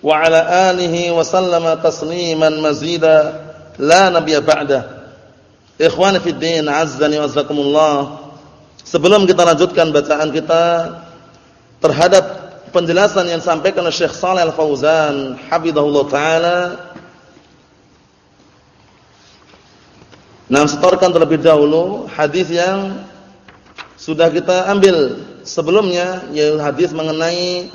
wa ala alihi wa sallama tasliman mazida la nabiyya ba'da. Ikhwani fid din, azzani wa azzakumullah. Sebelum kita lanjutkan bacaan kita terhadap penjelasan yang disampaikan oleh Syekh Shalih Al-Fauzan hafizahullah taala Nah, setorkan terlebih dahulu hadis yang sudah kita ambil sebelumnya yaitu hadis mengenai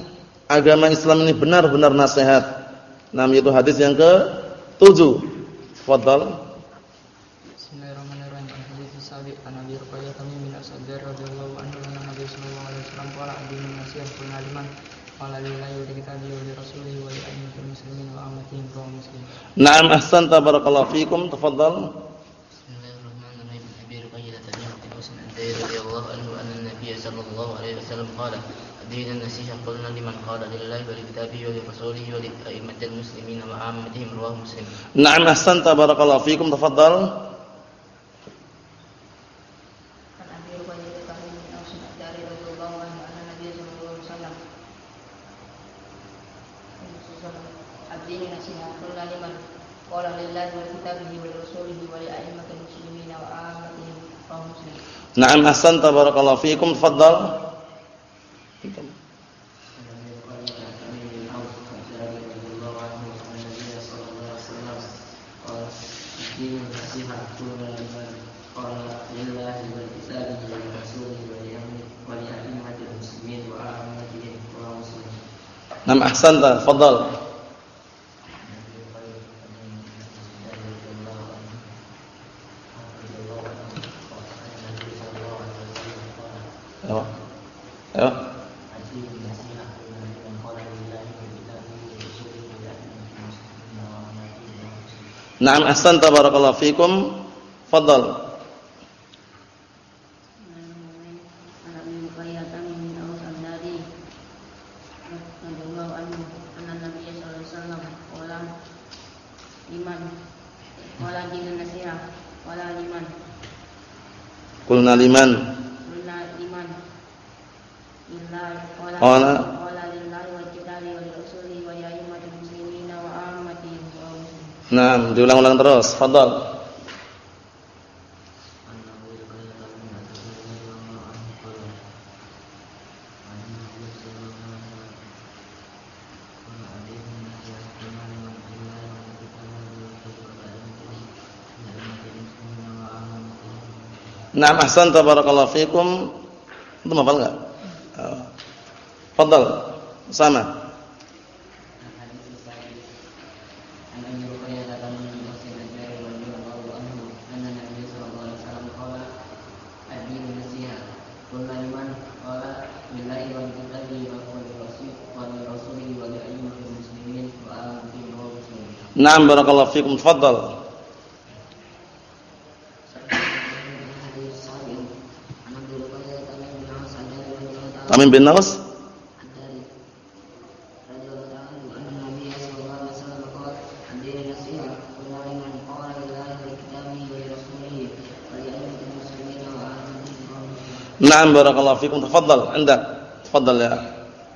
agama Islam ini benar-benar nasihat. Nam itu hadis yang ke-7. Fadhal. Bismillahirrahmanirrahim. Hadis sabi an Abi Ruqayyah kami min Asad radhiyallahu anhu anna Nabi sallallahu alaihi wasallam qala ad-dinu nasihat kullu liman qala lillahi wa li kitabihi wa li rasulihi wa li a'immatil muslimin wa ammatihim wa muslimin. Naam ahsanta barakallahu fikum. Tafadhal. Bismillahirrahmanirrahim. Abi Ruqayyah radhiyallahu anhu anna Nabi sallallahu alaihi wasallam qala دين النصيحة قلنا لمن قال لله ولكتابه ولرسوله ولأئمة المسلمين وعامتهم رواه مسلم نعم أحسنت بارك الله فيكم تفضل نعم أحسنت بارك الله فيكم Ahsanta, fadal. Ayo. Ayo. Naam ahsanta barakallahu fikum. Fadal. Kulna liman. Kulna liman. Lillahi Qala qala lillahi wa kitabi wa rasulihi wa ya ayyuhal muslimina wa ammatihim wa muslimin. Naam, diulang-ulang terus. Fadal. Naam ahsanta barakallahu fikum. Antum hafal enggak? Oh. Fadal. Sama. Naam barakallahu fikum. Fadal. Tamim bin Naus Naam barakallahu fikum. Tafadhal, Anda. Tafadhal ya.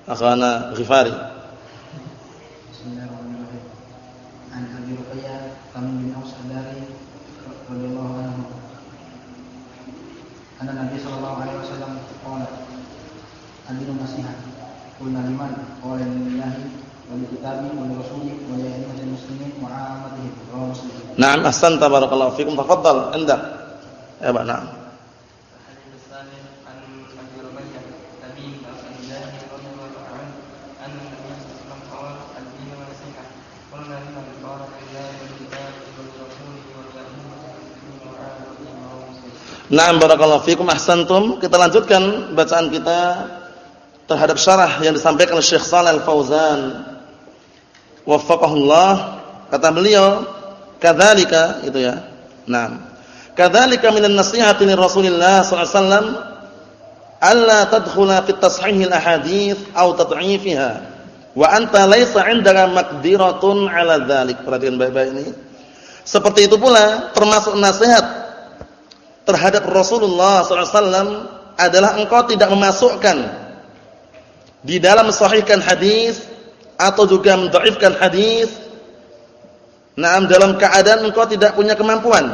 Akhana Ghifari. Bismillahirrahmanirrahim. An Abi Ruqayyah kami bin Aus Adari radhiyallahu anhu. Anna Nabi sallallahu alaihi wasallam qala Adinu nasihat Qulna liman qala lillahi wa li kitabi wa li rasuli wa li. Naam ahsanta barakallahu fikum. Tafadhal, Anda. Ya, Pak. Naam. Naam barakallahu fikum ahsantum. Kita lanjutkan bacaan kita terhadap syarah yang disampaikan Syekh Shalal Al-Fauzan. Waffaqahullah Kata beliau, kadzalika itu ya. Nah, kadzalika minan nasihati li Rasulillah sallallahu alaihi wasallam alla tadkhula fi tashihil ahadits aw tad'ifiha wa anta laisa 'indaka maqdiratun 'ala dzalik. Perhatikan baik-baik ini. Seperti itu pula termasuk nasihat terhadap Rasulullah wasallam adalah engkau tidak memasukkan di dalam sahihkan hadis atau juga mendhaifkan hadis. Nah dalam keadaan engkau tidak punya kemampuan.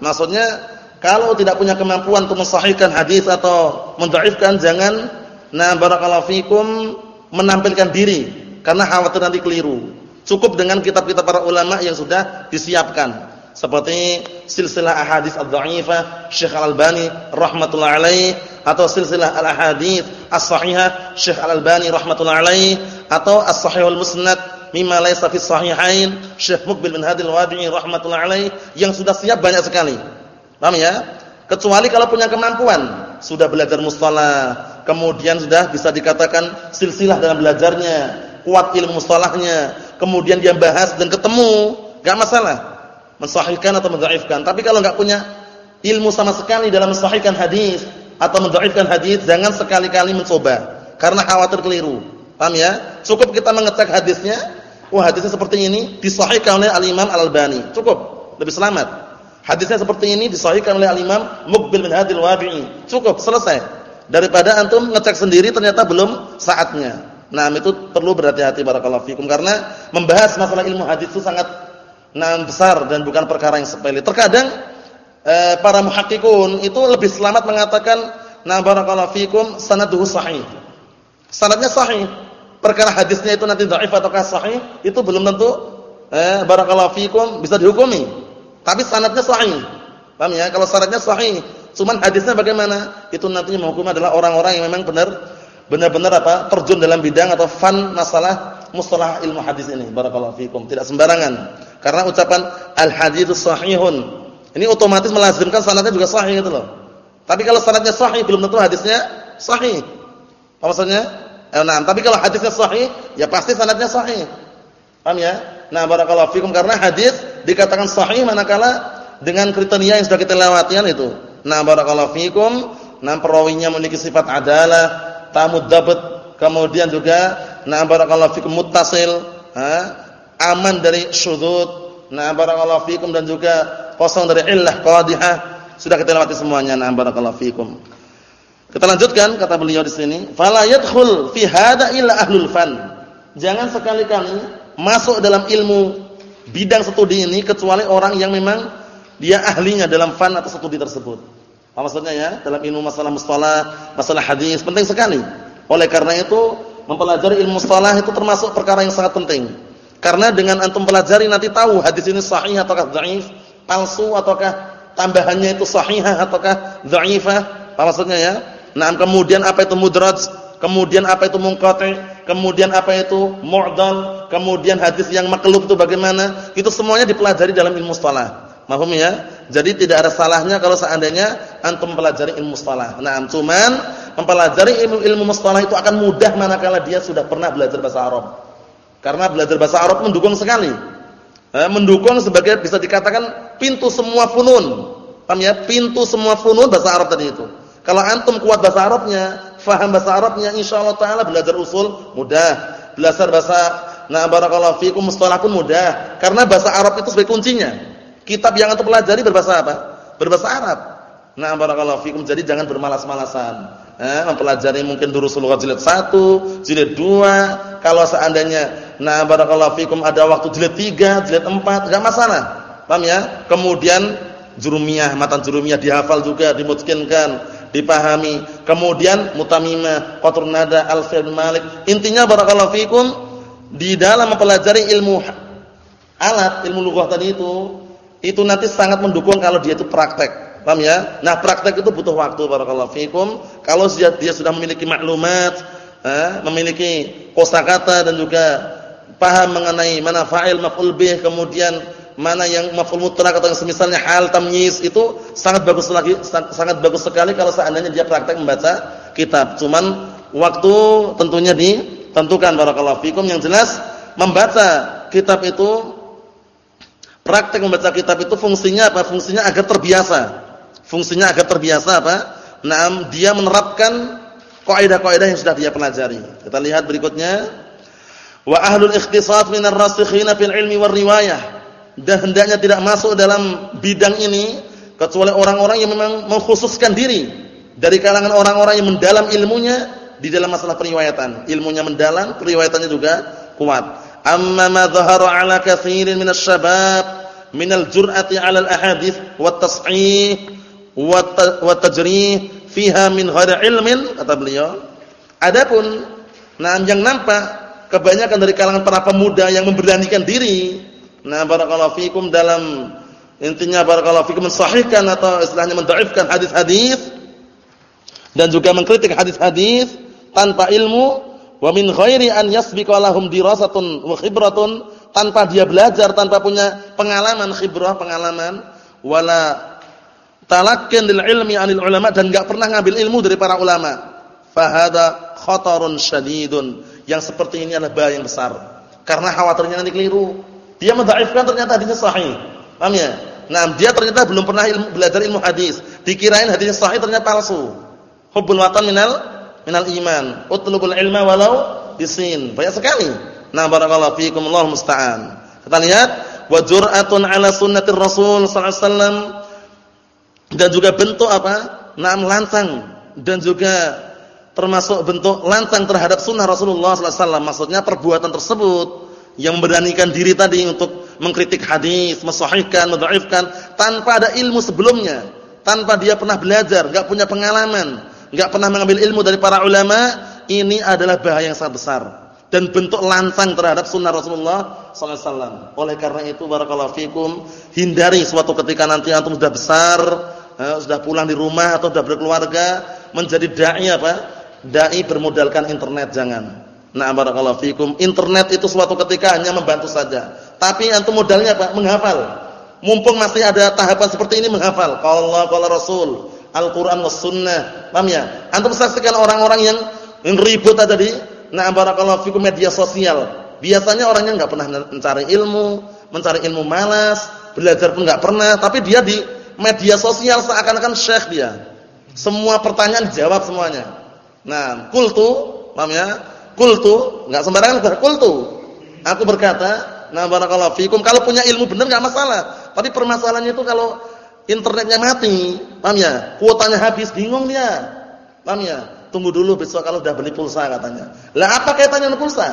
Maksudnya kalau tidak punya kemampuan untuk mensahihkan hadis atau mendhaifkan jangan nah barakallahu fikum menampilkan diri. Karena khawatir nanti keliru. Cukup dengan kitab-kitab para ulama yang sudah disiapkan seperti silsilah ahadits ad-dha'ifah Syekh Al-Albani rahimatullah alaih atau silsilah al-ahadits as-sahihah Syekh Al-Albani rahimatullah alaih atau as-sahih wal-musnad mimma laysa fi sahihain Syekh Muqbil bin Hadil Wadi'i rahimatullah alaih yang sudah siap banyak sekali. Paham ya? Kecuali kalau punya kemampuan, sudah belajar mustalah, kemudian sudah bisa dikatakan silsilah dalam belajarnya, kuat ilmu mustalahnya, kemudian dia bahas dan ketemu, enggak masalah mensahihkan atau mendhaifkan. Tapi kalau enggak punya ilmu sama sekali dalam mensahihkan hadis atau mendhaifkan hadis, jangan sekali-kali mencoba karena khawatir keliru. Paham ya? Cukup kita mengecek hadisnya, oh hadisnya seperti ini disahihkan oleh Al-Imam Al-Albani. Cukup, lebih selamat. Hadisnya seperti ini disahihkan oleh Al-Imam Muqbil bin Hadil Wabi'i. Cukup, selesai. Daripada antum ngecek sendiri ternyata belum saatnya. Nah, itu perlu berhati-hati barakallahu fikum karena membahas masalah ilmu hadis itu sangat nah besar dan bukan perkara yang sepele. Terkadang eh, para muhakkikun itu lebih selamat mengatakan na barakallahu fikum sanaduhu sahih. Sanadnya sahih. Perkara hadisnya itu nanti dhaif ataukah sahih itu belum tentu eh, barakallahu fikum bisa dihukumi. Tapi sanadnya sahih. Paham ya? Kalau sanadnya sahih, cuman hadisnya bagaimana? Itu nantinya menghukum adalah orang-orang yang memang benar benar-benar apa? terjun dalam bidang atau fan masalah mustalah ilmu hadis ini. Barakallahu fikum. Tidak sembarangan. Karena ucapan al-hadits sahihun. Ini otomatis melazimkan sanadnya juga sahih itu loh. Tapi kalau sanadnya sahih belum tentu hadisnya sahih. Apa maksudnya? Eh, nah, tapi kalau hadisnya sahih, ya pasti sanadnya sahih. Paham ya? Nah, barakallahu fikum karena hadis dikatakan sahih manakala dengan kriteria yang sudah kita lewatikan itu. Nah, barakallahu fikum, nah perawinya memiliki sifat adalah, dabat, kemudian juga nah barakallahu fikum muttasil, ha? aman dari syudzud. Nah, barakallahu fikum dan juga kosong dari illah qadihah. Sudah kita lewati semuanya. Nah, barakallahu fikum. Kita lanjutkan kata beliau di sini, fala yadkhul fi hada illa ahlul fan. Jangan sekali-kali masuk dalam ilmu bidang studi ini kecuali orang yang memang dia ahlinya dalam fan atau studi tersebut. Apa maksudnya ya? Dalam ilmu masalah mustalah, masalah hadis penting sekali. Oleh karena itu, mempelajari ilmu mustalah itu termasuk perkara yang sangat penting. Karena dengan antum pelajari nanti tahu hadis ini sahih ataukah dhaif, palsu ataukah tambahannya itu sahihah ataukah dhaifah. Apa maksudnya ya? Nah, kemudian apa itu mudraj, kemudian apa itu munqati, kemudian apa itu mu'dal, kemudian hadis yang maklub itu bagaimana? Itu semuanya dipelajari dalam ilmu mustalah. Paham ya? Jadi tidak ada salahnya kalau seandainya antum mempelajari ilmu mustalah. Nah, cuman mempelajari ilmu ilmu mustalah itu akan mudah manakala dia sudah pernah belajar bahasa Arab. Karena belajar bahasa Arab mendukung sekali. Eh, mendukung sebagai bisa dikatakan pintu semua funun. Paham ya? Pintu semua funun bahasa Arab tadi itu. Kalau antum kuat bahasa Arabnya, faham bahasa Arabnya, insyaallah taala belajar usul mudah. Belajar bahasa nah barakallahu fikum mustalah pun mudah. Karena bahasa Arab itu sebagai kuncinya. Kitab yang antum pelajari berbahasa apa? Berbahasa Arab. Nah barakallahu fikum. Jadi jangan bermalas-malasan. Eh, mempelajari mungkin durusul jilid 1, jilid 2. Kalau seandainya Nah, barakallahu fikum ada waktu jilid 3, jilid 4, enggak masalah. Paham ya? Kemudian jurumiyah, matan jurumiyah dihafal juga, dimutkinkan, dipahami. Kemudian mutamimah, qatrun nada, al-fi'l malik. Intinya barakallahu fikum di dalam mempelajari ilmu alat, ilmu lughah tadi itu, itu nanti sangat mendukung kalau dia itu praktek. Paham ya? Nah, praktek itu butuh waktu barakallahu fikum. Kalau dia, sudah memiliki maklumat, eh, memiliki kosakata dan juga paham mengenai mana fa'il maf'ul bih kemudian mana yang maf'ul mutlaq atau yang semisalnya hal tamyiz itu sangat bagus lagi sangat bagus sekali kalau seandainya dia praktek membaca kitab. Cuman waktu tentunya ditentukan barakallahu fikum yang jelas membaca kitab itu Praktek membaca kitab itu fungsinya apa? Fungsinya agar terbiasa. Fungsinya agar terbiasa apa? Nah, dia menerapkan kaidah-kaidah yang sudah dia pelajari. Kita lihat berikutnya. Wa ahlul ikhtisas minar rasikhina fil ilmi war riwayah. Dan hendaknya tidak masuk dalam bidang ini kecuali orang-orang yang memang mengkhususkan diri dari kalangan orang-orang yang mendalam ilmunya di dalam masalah periwayatan. Ilmunya mendalam, periwayatannya juga kuat. Amma ma dhahara ala katsirin minasy syabab minal jur'ati 'ala al-ahadits wat tas'ih wat tajrih fiha min ghairi ilmin kata beliau. Adapun nah yang nampak kebanyakan dari kalangan para pemuda yang memberanikan diri nah barakallahu fikum dalam intinya barakallahu fikum mensahihkan atau istilahnya mendhaifkan hadis-hadis dan juga mengkritik hadis-hadis tanpa ilmu Wa min ghairi an yasbiqa lahum dirasatun wa khibratun tanpa dia belajar, tanpa punya pengalaman, khibrah, pengalaman, wala talakkin lil ilmi anil ulama dan enggak pernah ngambil ilmu dari para ulama. Fahada khatarun syadidun. Yang seperti ini adalah bahaya yang besar. Karena khawatirnya nanti keliru. Dia mendhaifkan ternyata hadisnya sahih. Paham ya? Nah, dia ternyata belum pernah ilmu, belajar ilmu hadis. Dikirain hadisnya sahih ternyata palsu. Hubbul watan minal minal iman. Utlubul ilma walau bisin. Banyak sekali. Nah, barakallahu fiikum Allah musta'an. Kita lihat wa jur'atun 'ala sunnatir Rasul sallallahu alaihi wasallam dan juga bentuk apa? Naam lantang dan juga termasuk bentuk lantang terhadap sunnah Rasulullah sallallahu alaihi wasallam. Maksudnya perbuatan tersebut yang memberanikan diri tadi untuk mengkritik hadis, mensahihkan, mendhaifkan tanpa ada ilmu sebelumnya, tanpa dia pernah belajar, enggak punya pengalaman, enggak pernah mengambil ilmu dari para ulama, ini adalah bahaya yang sangat besar dan bentuk lantang terhadap sunnah Rasulullah SAW. Oleh karena itu, barakallahu fikum, hindari suatu ketika nanti antum sudah besar, eh, sudah pulang di rumah atau sudah berkeluarga, menjadi dai apa? Dai bermodalkan internet jangan. Nah, barakallahu fikum, internet itu suatu ketika hanya membantu saja. Tapi antum modalnya apa? Menghafal. Mumpung masih ada tahapan seperti ini menghafal. Allah, kalau Rasul, Al-Qur'an was sunnah. Paham ya? Antum saksikan orang-orang yang ribut tadi, nah barakallahu fikum media sosial. Biasanya orangnya enggak pernah mencari ilmu, mencari ilmu malas, belajar pun enggak pernah, tapi dia di media sosial seakan-akan syekh dia. Semua pertanyaan dijawab semuanya. Nah, kultu, paham ya? Kultu, enggak sembarangan kultu. Aku berkata, nah barakallahu fikum kalau punya ilmu benar enggak masalah. Tapi permasalahannya itu kalau internetnya mati, paham ya? Kuotanya habis, bingung dia. Paham ya? Tunggu dulu besok kalau udah beli pulsa katanya. Lah apa kaitannya dengan pulsa?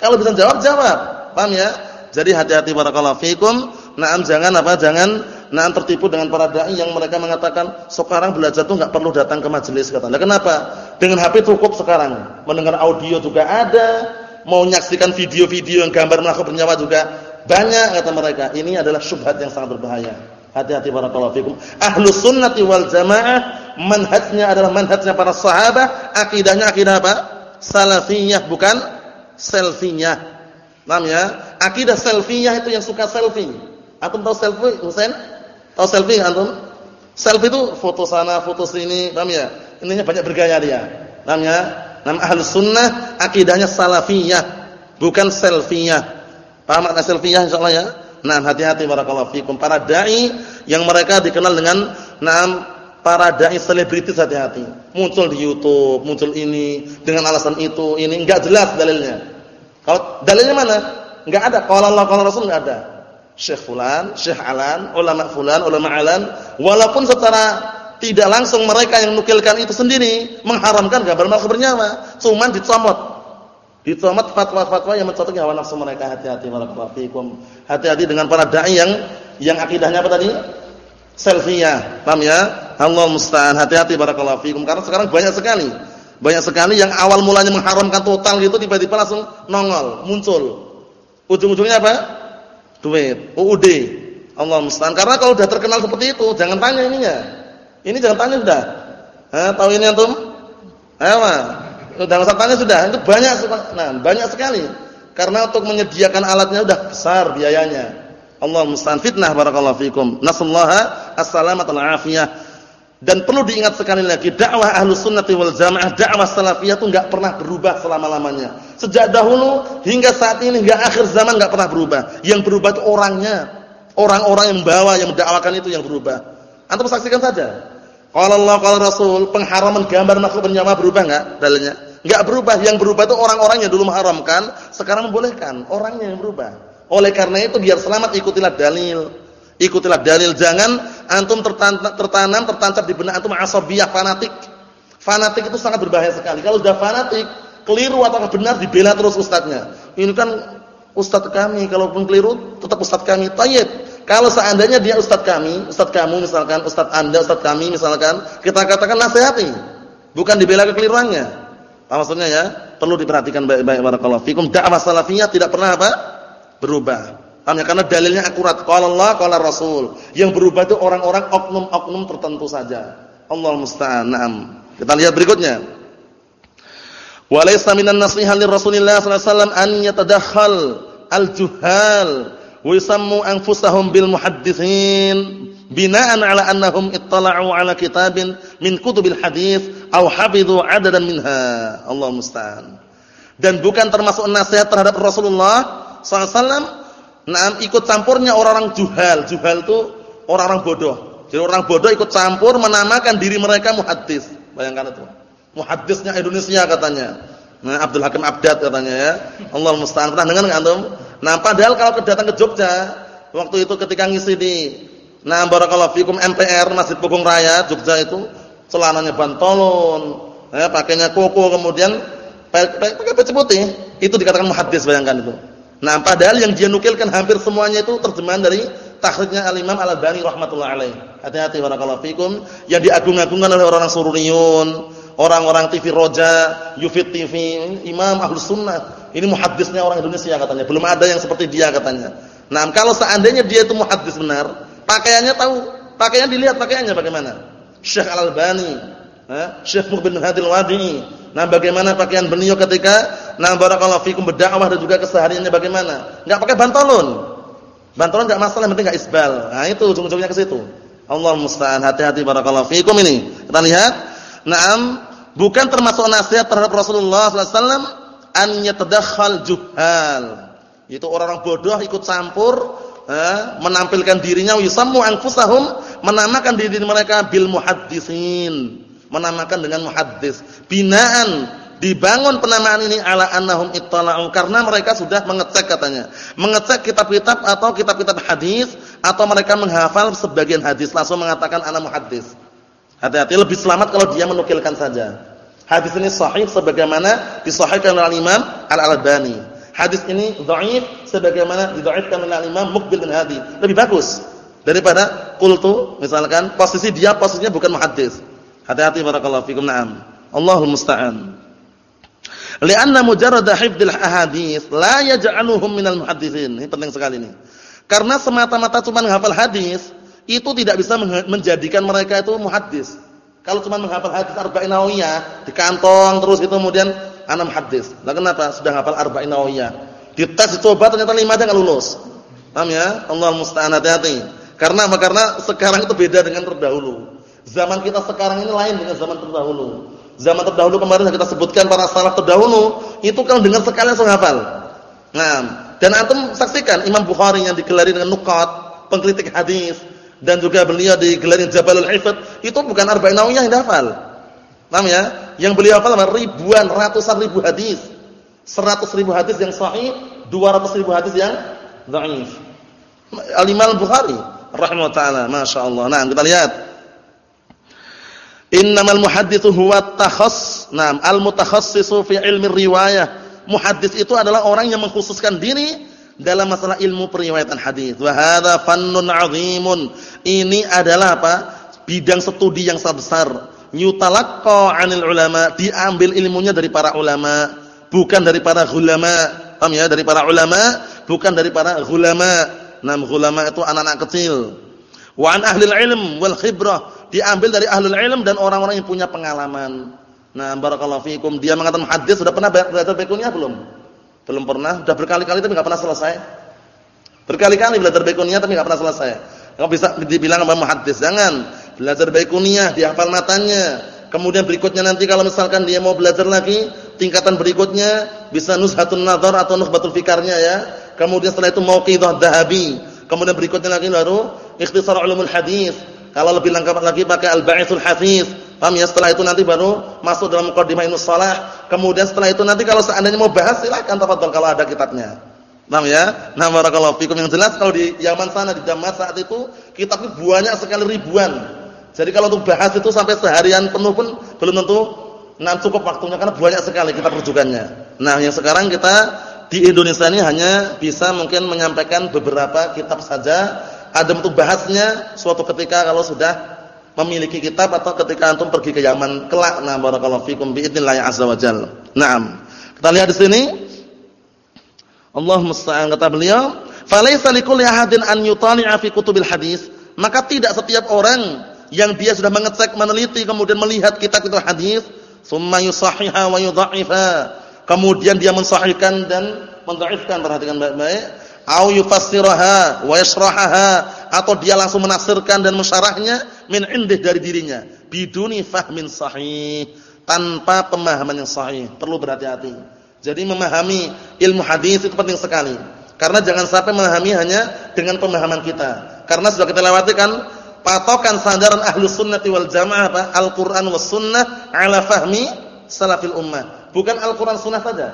Kalau bisa jawab, jawab. Paham ya? Jadi hati-hati barakallahu fikum. Naam jangan apa? Jangan naam tertipu dengan para dai yang mereka mengatakan sekarang belajar tuh enggak perlu datang ke majelis katanya. Kenapa? Dengan HP cukup sekarang. Mendengar audio juga ada, mau menyaksikan video-video yang gambar melakuk bernyawa juga banyak kata mereka. Ini adalah syubhat yang sangat berbahaya. Hati-hati barakallahu fikum. Ahlus sunnati wal jamaah manhajnya adalah manhajnya para sahabat, akidahnya akidah apa? Salafiyah bukan selfiyah. Paham ya? Akidah selfiyah itu yang suka selfie. Antum tahu selfie, Husain? Tahu selfie antum? Selfie itu foto sana, foto sini, paham ya? Intinya banyak bergaya dia. Paham ya? Nama Ahlus Sunnah akidahnya salafiyah, bukan selfiyah. Paham makna selfiyah insyaallah ya? Nah, hati-hati barakallahu fikum para dai yang mereka dikenal dengan nam para dai selebritis hati-hati. Muncul di YouTube, muncul ini dengan alasan itu, ini enggak jelas dalilnya. Kalau dalilnya mana? Enggak ada. Kalau Allah kalau Rasul enggak ada. Syekh fulan, Syekh alan, ulama fulan, ulama alan, walaupun secara tidak langsung mereka yang nukilkan itu sendiri mengharamkan gambar makhluk bernyawa, cuman dicomot Ditomat fatwa-fatwa yang mencocoki hawa nafsu mereka. Hati-hati barakallahu. Hati-hati dengan para dai yang yang akidahnya apa tadi? Selfiyah. Paham ya? Allah musta'an. Hati-hati barakallahu fikum karena sekarang banyak sekali. Banyak sekali yang awal mulanya mengharamkan total gitu tiba-tiba langsung nongol, muncul. Ujung-ujungnya apa? Duit, UUD. Allah musta'an. Karena kalau sudah terkenal seperti itu, jangan tanya ininya. Ini jangan tanya sudah. Hah, tahu ini antum? Ayo, sudah usah tanya sudah, itu banyak nah, banyak sekali. Karena untuk menyediakan alatnya sudah besar biayanya. Allah musta'an fitnah barakallahu fikum. Nasallaha as-salamata wal afiyah. Dan perlu diingat sekali lagi, dakwah Ahlus Sunnati wal Jamaah, dakwah salafiyah itu enggak pernah berubah selama-lamanya. Sejak dahulu hingga saat ini hingga akhir zaman enggak pernah berubah. Yang berubah itu orangnya. Orang-orang yang membawa yang mendakwakan itu yang berubah. Antum saksikan saja. Kalau Allah kalau Rasul pengharaman gambar makhluk bernyawa berubah enggak dalilnya? Enggak berubah. Yang berubah itu orang-orang yang dulu mengharamkan, sekarang membolehkan. Orangnya yang berubah. Oleh karena itu biar selamat ikutilah dalil. Ikutilah dalil. Jangan antum tertanam, tertancap di benak antum asabiyah fanatik. Fanatik itu sangat berbahaya sekali. Kalau sudah fanatik, keliru atau benar dibela terus ustadznya. Ini kan ustadz kami, kalaupun keliru tetap ustadz kami. Tayyib. Kalau seandainya dia ustadz kami, ustadz kamu misalkan, ustadz anda, ustadz kami misalkan, kita katakan nasihati. Bukan dibela kekeliruannya. Apa maksudnya ya? Perlu diperhatikan baik-baik barakallahu fikum. Dakwah salafiyah tidak pernah apa? Berubah. Hanya karena dalilnya akurat. Qala Allah, qala Rasul. Yang berubah itu orang-orang oknum-oknum tertentu saja. Allah musta'an. Kita lihat berikutnya. Walaysa minan nasiha li Rasulillah sallallahu alaihi wasallam an yatadakhal al-juhal wa yusammu anfusahum bil muhadditsin bina'an ala annahum ittala'u ala kitabin min kutubil hadis aw hafidhu adadan minha. Allah musta'an. Dan bukan termasuk nasihat terhadap Rasulullah SAW nah ikut campurnya orang-orang juhal. Juhal itu orang-orang bodoh. Jadi orang bodoh ikut campur menamakan diri mereka muhaddis. Bayangkan itu. Muhaddisnya Indonesia katanya. Nah Abdul Hakim Abdad katanya ya. Allah musta'an. Pernah dengar enggak antum? Nah, padahal kalau datang ke Jogja, waktu itu ketika ngisi di Nah, barakallahu fikum MPR Masjid Pogong Raya Jogja itu celananya bantolon, ya pakainya koko kemudian pakai baju putih, itu dikatakan muhaddis bayangkan itu. Nah, padahal yang dia nukilkan hampir semuanya itu terjemahan dari takhrijnya Al-Imam Al-Albani rahimatullah alaih. Hati-hati barakallahu fikum yang diagung-agungkan oleh orang-orang Sururiyun, orang-orang TV Roja, Yufid TV, Imam Ahlus Sunnah. Ini muhaddisnya orang Indonesia katanya. Belum ada yang seperti dia katanya. Nah, kalau seandainya dia itu muhaddis benar, pakaiannya tahu, pakaian dilihat pakaiannya bagaimana. Syekh Al-Albani, eh, Syekh Muqbil Hadil Wadi'i. Nah, bagaimana pakaian beliau ketika nah barakallahu fikum berdakwah dan juga kesehariannya bagaimana? Enggak pakai bantolon. Bantolon enggak masalah, yang penting enggak isbal. Nah, itu ujung-ujungnya ke situ. Allah musta'an. Hati-hati barakallahu fikum ini. Kita lihat. Naam, bukan termasuk nasihat terhadap Rasulullah sallallahu alaihi wasallam an yatadakhal juhal. Itu orang-orang bodoh ikut campur menampilkan dirinya yusammu anfusahum menamakan diri mereka bil muhaddisin. Menamakan dengan muhaddis. Binaan dibangun penamaan ini ala annahum ittala'u karena mereka sudah mengecek katanya. Mengecek kitab-kitab atau kitab-kitab hadis atau mereka menghafal sebagian hadis langsung mengatakan ana muhaddis. Hati-hati lebih selamat kalau dia menukilkan saja. Hadis ini sahih sebagaimana disahihkan oleh Imam Al-Albani. Hadis ini dhaif sebagaimana didhaifkan oleh Imam Muqbil bin Hadi. Lebih bagus daripada qultu misalkan posisi dia posisinya bukan muhaddis. Hati-hati barakallahu fikum. Naam. Allahul musta'an. Lianna mujarrad hifdzil ahadits la yaj'aluhum minal muhadditsin. Ini penting sekali ini. Karena semata-mata cuma menghafal hadis itu tidak bisa menjadikan mereka itu muhaddis. Kalau cuma menghafal hadis arba'in nawawiyah di kantong terus itu kemudian ana muhaddis. Lah kenapa? Sudah hafal arba'in nawawiyah. Dites dicoba ternyata lima aja enggak lulus. Paham ya? Allah musta'an hati-hati. Karena apa? Karena sekarang itu beda dengan terdahulu. Zaman kita sekarang ini lain dengan zaman terdahulu. Zaman terdahulu kemarin yang kita sebutkan para salaf terdahulu itu kan dengan sekali langsung hafal. Nah, dan antum saksikan Imam Bukhari yang digelari dengan nukat, pengkritik hadis dan juga beliau di gelar Jabalul Hifdz itu bukan arba'in nawawiyah yang dihafal. Paham ya? Yang beliau hafal ribuan, ratusan ribu hadis. Seratus ribu hadis yang sahih, ratus ribu hadis yang dhaif. Al-Imam Bukhari rahimahullah taala, masyaallah. Nah, kita lihat. Innamal muhadditsu huwa takhass. Naam, al-mutakhassisu fi ilmi riwayah. Muhaddis itu adalah orang yang mengkhususkan diri dalam masalah ilmu periwayatan hadis. Wa hadza fannun 'azimun. Ini adalah apa? Bidang studi yang sangat besar. Yutalaqqa 'anil ulama, diambil ilmunya dari para ulama, bukan dari para ulama. Paham ya? Dari para ulama, bukan dari para ulama. Nam ulama itu anak-anak kecil. Wa an ilm wal khibrah, diambil dari ahli ilm dan orang-orang yang punya pengalaman. Nah, barakallahu fikum. Dia mengatakan hadis sudah pernah belajar bekunnya belum? Belum pernah, sudah berkali-kali tapi enggak pernah selesai. Berkali-kali belajar baikuniyah tapi enggak pernah selesai. Enggak bisa dibilang apa muhaddis. Jangan. Belajar baikuniyah, dihafal matanya. Kemudian berikutnya nanti kalau misalkan dia mau belajar lagi, tingkatan berikutnya bisa nuzhatun nazar atau nukhbatul fikarnya ya. Kemudian setelah itu mauqidhah dahabi. Kemudian berikutnya lagi baru ikhtisar ulumul hadis. Kalau lebih lengkap lagi pakai al-ba'itsul hadis. Paham ya? Setelah itu nanti baru masuk dalam muqaddimah Ibnu Shalah. Kemudian setelah itu nanti kalau seandainya mau bahas silakan tafadhol kalau ada kitabnya. Paham ya? Nah, barakallahu fikum yang jelas kalau di Yaman sana di Damas saat itu kitabnya banyak sekali ribuan. Jadi kalau untuk bahas itu sampai seharian penuh pun belum tentu nah cukup waktunya karena banyak sekali kitab rujukannya. Nah, yang sekarang kita di Indonesia ini hanya bisa mungkin menyampaikan beberapa kitab saja. Ada untuk bahasnya suatu ketika kalau sudah memiliki kitab atau ketika antum pergi ke Yaman kelak. Nah, barakallahu fikum biidznillah azza wajalla. Naam. Kita lihat di sini Allah musta'an kata beliau, "Falaisa likulli ahadin an yutali'a fi kutubil hadis." Maka tidak setiap orang yang dia sudah mengecek, meneliti, kemudian melihat kitab-kitab hadis, summa yusahhiha wa yudha'ifa. Kemudian dia mensahihkan dan mendhaifkan, perhatikan baik-baik. Au yufassiraha wa yashrahaha atau dia langsung menafsirkan dan mensyarahnya min indih dari dirinya biduni fahmin sahih tanpa pemahaman yang sahih. Perlu berhati-hati. Jadi memahami ilmu hadis itu penting sekali. Karena jangan sampai memahami hanya dengan pemahaman kita. Karena sudah kita lewati kan patokan sandaran ahlus sunnati wal jamaah apa? Al-Quran was sunnah ala fahmi salafil ummah. Bukan Al-Quran sunnah saja.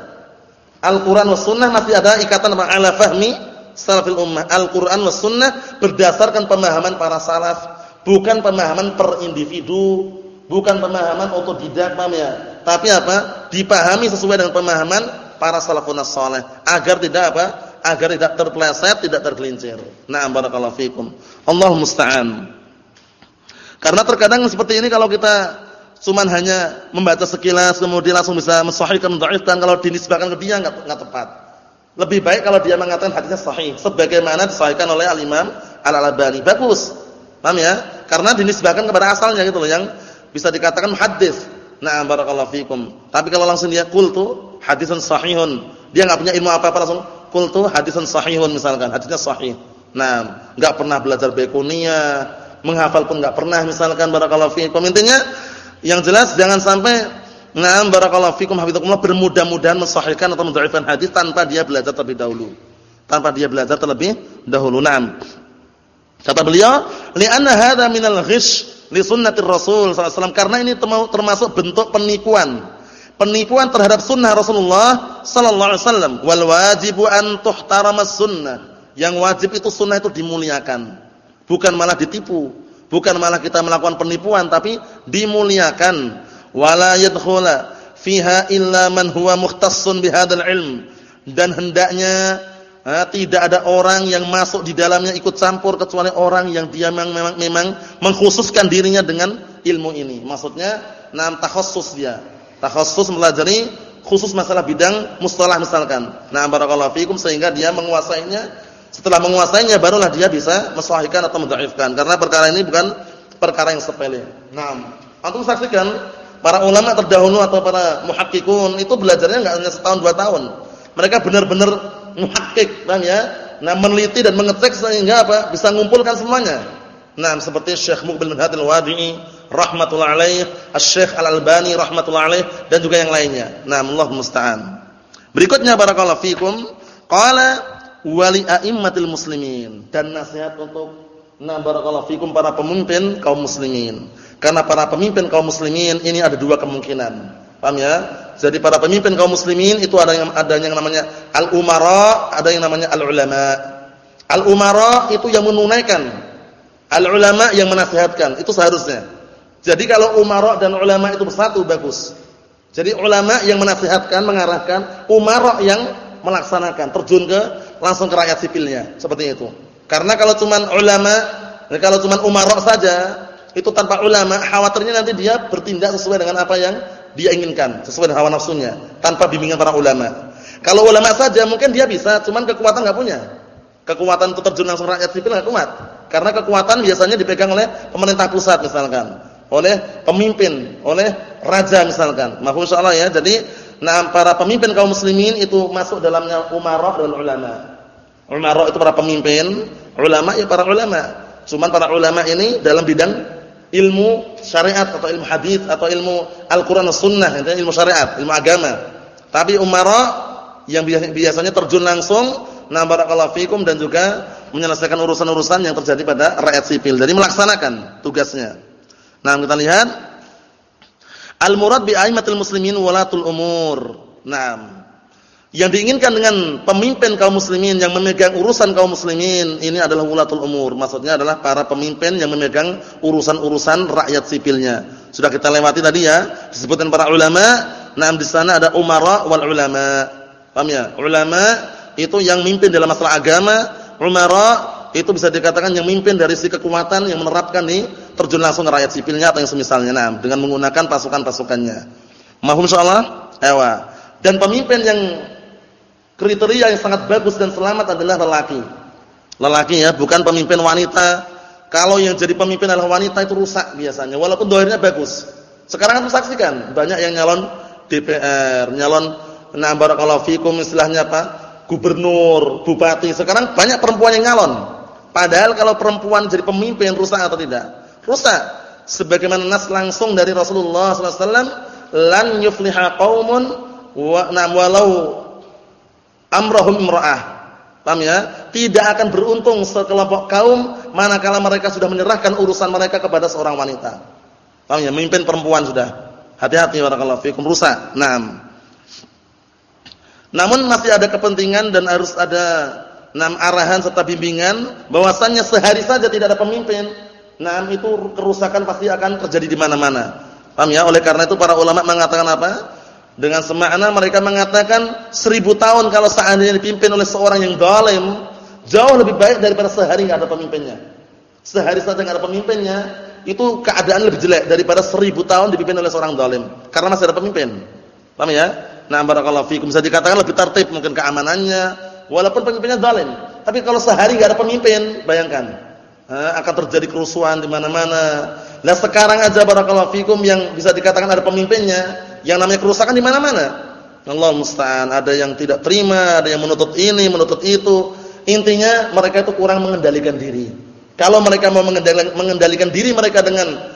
Al-Quran was sunnah masih ada ikatan apa? Ala fahmi salafil ummah. Al-Quran was sunnah berdasarkan pemahaman para salaf. Bukan pemahaman per individu. Bukan pemahaman otodidak, paham ya? tapi apa? Dipahami sesuai dengan pemahaman para salafun saleh agar tidak apa? Agar tidak terpeleset, tidak tergelincir. Na'am barakallahu fikum. Allahu musta'an. Karena terkadang seperti ini kalau kita cuman hanya membaca sekilas kemudian langsung bisa mensahihkan mendhaifkan kalau dinisbahkan ke dia enggak enggak tepat. Lebih baik kalau dia mengatakan hadisnya sahih sebagaimana disahihkan oleh Al-Imam Al-Albani. Bagus. Paham ya? Karena dinisbahkan kepada asalnya gitu loh yang bisa dikatakan hadis Nah, barakallahu fikum. Tapi kalau langsung dia qultu hadisun sahihun, dia enggak punya ilmu apa-apa langsung qultu hadisun sahihun misalkan, hadisnya sahih. Nah, enggak pernah belajar bekonia, menghafal pun enggak pernah misalkan barakallahu fikum. Intinya yang jelas jangan sampai Nah, barakallahu fikum hafizakumullah bermudah-mudahan mensahihkan atau mendhaifkan hadis tanpa dia belajar terlebih dahulu. Tanpa dia belajar terlebih dahulu. Naam. Kata beliau, "Li'anna hadza minal ghish li sunnatir Rasul SAW karena ini termasuk bentuk penipuan. Penipuan terhadap sunnah Rasulullah sallallahu alaihi wasallam. Wal wajibu an tuhtaramas sunnah. Yang wajib itu sunnah itu dimuliakan. Bukan malah ditipu. Bukan malah kita melakukan penipuan tapi dimuliakan. Wala yadkhula fiha illa man huwa mukhtassun bihadzal ilm. Dan hendaknya Nah, tidak ada orang yang masuk di dalamnya ikut campur kecuali orang yang dia memang memang, memang mengkhususkan dirinya dengan ilmu ini. Maksudnya nam takhassus dia. Takhassus mempelajari khusus masalah bidang mustalah misalkan. Nah, barakallahu fikum sehingga dia menguasainya. Setelah menguasainya barulah dia bisa mensahihkan atau mendhaifkan. Karena perkara ini bukan perkara yang sepele. Nah, antum saksikan para ulama terdahulu atau para muhakkikun itu belajarnya enggak hanya setahun dua tahun. Mereka benar-benar muhakkik, paham ya? Nah, meneliti dan mengecek sehingga apa? Bisa mengumpulkan semuanya. Nah, seperti Syekh Muqbil bin Hadil Wadi'i rahmatullah alaih, Syekh Al-Albani rahmatullah alaih dan juga yang lainnya. Nah, Allah musta'an. Berikutnya barakallahu fikum, qala wali a'immatil muslimin dan nasihat untuk nah barakallahu fikum para pemimpin kaum muslimin. Karena para pemimpin kaum muslimin ini ada dua kemungkinan. Paham ya? Jadi para pemimpin kaum muslimin itu ada yang ada yang namanya al-umara, ada yang namanya al-ulama. Al-umara itu yang menunaikan, al-ulama yang menasihatkan. Itu seharusnya. Jadi kalau umara dan ulama itu bersatu bagus. Jadi ulama yang menasihatkan, mengarahkan, umara yang melaksanakan, terjun ke langsung ke rakyat sipilnya, seperti itu. Karena kalau cuman ulama, kalau cuman umara saja, itu tanpa ulama, khawatirnya nanti dia bertindak sesuai dengan apa yang dia inginkan sesuai dengan hawa nafsunya tanpa bimbingan para ulama. Kalau ulama saja mungkin dia bisa, cuman kekuatan enggak punya. Kekuatan untuk terjun langsung rakyat sipil enggak kuat. Karena kekuatan biasanya dipegang oleh pemerintah pusat misalkan, oleh pemimpin, oleh raja misalkan. Mahfuz Allah ya. Jadi nah para pemimpin kaum muslimin itu masuk dalamnya umarah dan ulama. Umarah itu para pemimpin, ulama ya para ulama. Cuman para ulama ini dalam bidang ilmu syariat atau ilmu hadis atau ilmu Al-Qur'an Sunnah, itu ilmu syariat, ilmu agama. Tapi umara yang biasanya terjun langsung, na barakallahu fikum dan juga menyelesaikan urusan-urusan yang terjadi pada rakyat sipil. Jadi melaksanakan tugasnya. Nah, kita lihat al-murad bi aimatil muslimin walatul umur. Nah, yang diinginkan dengan pemimpin kaum muslimin yang memegang urusan kaum muslimin ini adalah wulatul umur. Maksudnya adalah para pemimpin yang memegang urusan-urusan rakyat sipilnya. Sudah kita lewati tadi ya, disebutkan para ulama. Nah, di sana ada umara wal ulama. Paham ya? Ulama itu yang mimpin dalam masalah agama, umara itu bisa dikatakan yang mimpin dari si kekuatan yang menerapkan nih terjun langsung ke rakyat sipilnya atau yang semisalnya. Nah, dengan menggunakan pasukan-pasukannya. Mahum insyaallah? Ewa. Dan pemimpin yang Kriteria yang sangat bagus dan selamat adalah lelaki. Lelaki ya, bukan pemimpin wanita. Kalau yang jadi pemimpin adalah wanita itu rusak biasanya, walaupun dohirnya bagus. Sekarang kan saksikan, banyak yang nyalon DPR, nyalon nah barakallahu fikum istilahnya apa? Gubernur, bupati. Sekarang banyak perempuan yang nyalon. Padahal kalau perempuan jadi pemimpin rusak atau tidak? Rusak. Sebagaimana nas langsung dari Rasulullah SAW, lan yufliha qaumun wa walau amrohum imra'ah. Paham ya? Tidak akan beruntung sekelompok kaum manakala mereka sudah menyerahkan urusan mereka kepada seorang wanita. Paham ya? Memimpin perempuan sudah. Hati-hati barakallahu fikum rusak. Naam. Namun masih ada kepentingan dan harus ada enam arahan serta bimbingan bahwasannya sehari saja tidak ada pemimpin. Naam itu kerusakan pasti akan terjadi di mana-mana. Paham ya? Oleh karena itu para ulama mengatakan apa? Dengan semakna mereka mengatakan seribu tahun kalau seandainya dipimpin oleh seorang yang zalim, jauh lebih baik daripada sehari nggak ada pemimpinnya. Sehari saja nggak ada pemimpinnya, itu keadaan lebih jelek daripada seribu tahun dipimpin oleh seorang zalim. Karena masih ada pemimpin. Paham ya? Nah, barakallahu fikum bisa dikatakan lebih tertib mungkin keamanannya, walaupun pemimpinnya zalim. Tapi kalau sehari nggak ada pemimpin, bayangkan akan terjadi kerusuhan di mana-mana. Nah sekarang aja barakallahu fikum yang bisa dikatakan ada pemimpinnya, yang namanya kerusakan di mana-mana. Allah musta'an, ada yang tidak terima, ada yang menuntut ini, menuntut itu. Intinya mereka itu kurang mengendalikan diri. Kalau mereka mau mengendalikan, mengendalikan diri mereka dengan